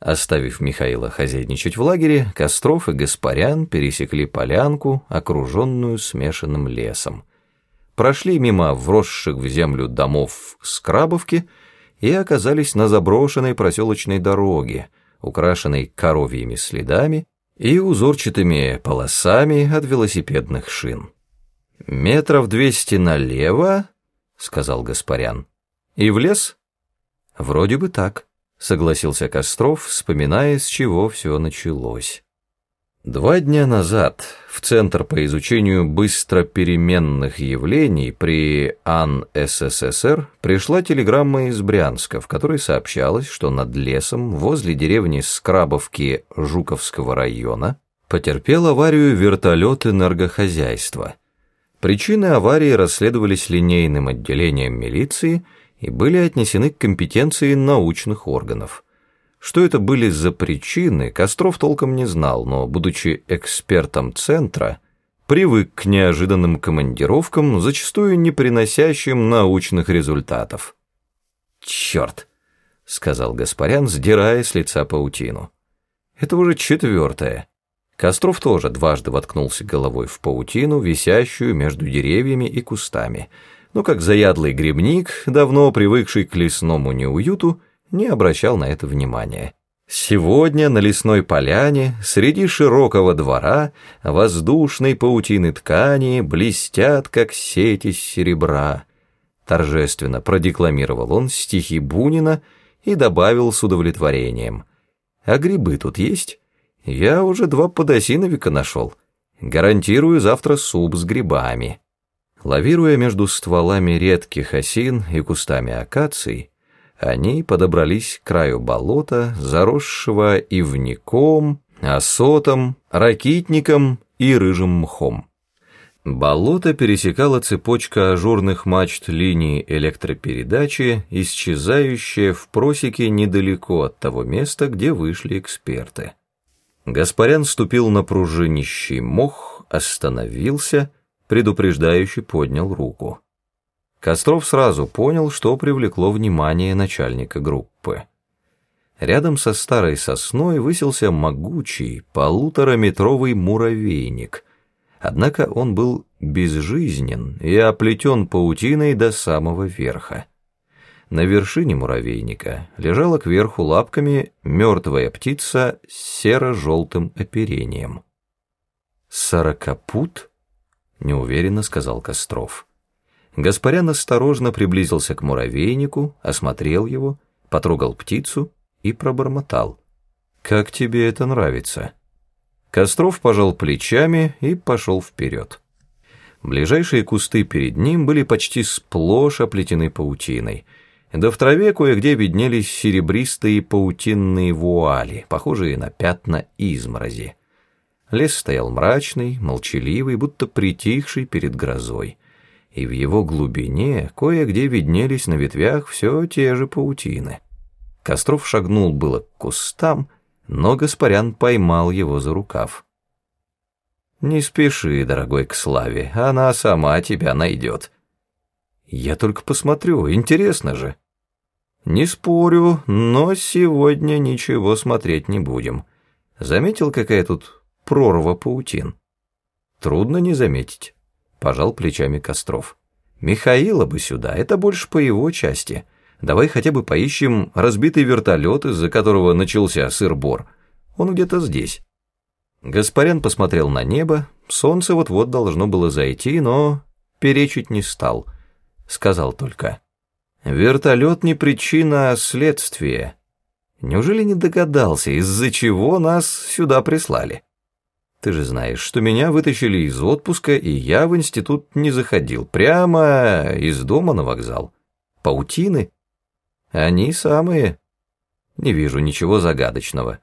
Оставив Михаила хозяйничать в лагере, Костров и Гаспарян пересекли полянку, окруженную смешанным лесом. Прошли мимо вросших в землю домов Скрабовки и оказались на заброшенной проселочной дороге, украшенной коровьими следами и узорчатыми полосами от велосипедных шин. «Метров двести налево», — сказал Гаспарян, — «и в лес?» «Вроде бы так» согласился Костров, вспоминая, с чего все началось. Два дня назад в Центр по изучению быстро явлений при АН СССР пришла телеграмма из Брянска, в которой сообщалось, что над лесом возле деревни Скрабовки Жуковского района потерпел аварию вертолет энергохозяйства. Причины аварии расследовались линейным отделением милиции – и были отнесены к компетенции научных органов. Что это были за причины, Костров толком не знал, но, будучи экспертом центра, привык к неожиданным командировкам, зачастую не приносящим научных результатов. «Черт!» — сказал Гаспарян, сдирая с лица паутину. «Это уже четвертое». Костров тоже дважды воткнулся головой в паутину, висящую между деревьями и кустами — но как заядлый грибник, давно привыкший к лесному неуюту, не обращал на это внимания. Сегодня на лесной поляне, среди широкого двора, воздушной паутины ткани блестят, как сети серебра. Торжественно продекламировал он стихи Бунина и добавил с удовлетворением. «А грибы тут есть? Я уже два подосиновика нашел. Гарантирую завтра суп с грибами». Лавируя между стволами редких осин и кустами акаций, они подобрались к краю болота, заросшего ивником, осотом, ракитником и рыжим мхом. Болото пересекала цепочка ажурных мачт линии электропередачи, исчезающая в просеке недалеко от того места, где вышли эксперты. Гаспарян ступил на пружинищий мох, остановился предупреждающе поднял руку. Костров сразу понял, что привлекло внимание начальника группы. Рядом со старой сосной высился могучий полутораметровый муравейник, однако он был безжизнен и оплетен паутиной до самого верха. На вершине муравейника лежала кверху лапками мертвая птица с серо-желтым оперением. «Сорокопут?» Неуверенно сказал Костров. Гаспарян осторожно приблизился к муравейнику, осмотрел его, потрогал птицу и пробормотал. «Как тебе это нравится?» Костров пожал плечами и пошел вперед. Ближайшие кусты перед ним были почти сплошь оплетены паутиной, да в траве кое-где виднелись серебристые паутинные вуали, похожие на пятна изморози. Лес стоял мрачный, молчаливый, будто притихший перед грозой. И в его глубине кое-где виднелись на ветвях все те же паутины. Костров шагнул было к кустам, но Гаспарян поймал его за рукав. «Не спеши, дорогой, к славе, она сама тебя найдет». «Я только посмотрю, интересно же». «Не спорю, но сегодня ничего смотреть не будем. Заметил, какая тут прорва паутин. Трудно не заметить, пожал плечами Костров. Михаила бы сюда, это больше по его части. Давай хотя бы поищем разбитый вертолет, из-за которого начался сыр-бор. Он где-то здесь. Гаспарян посмотрел на небо, солнце вот-вот должно было зайти, но перечить не стал. Сказал только. Вертолет не причина, а следствие. Неужели не догадался, из-за чего нас сюда прислали? Ты же знаешь, что меня вытащили из отпуска, и я в институт не заходил. Прямо из дома на вокзал. Паутины? Они самые. Не вижу ничего загадочного.